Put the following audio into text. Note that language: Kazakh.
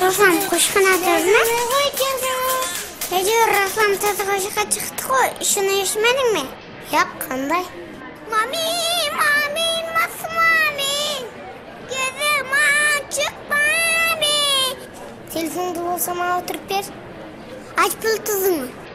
руслан қошқана надо, ма әйтеуір руслан ты тоже хочешь шықты Еще не ешь меня? Я кандай. мами мами мас мами Где мальчик, мами телефонды болса маған отырып бер айтпыл тұзыңы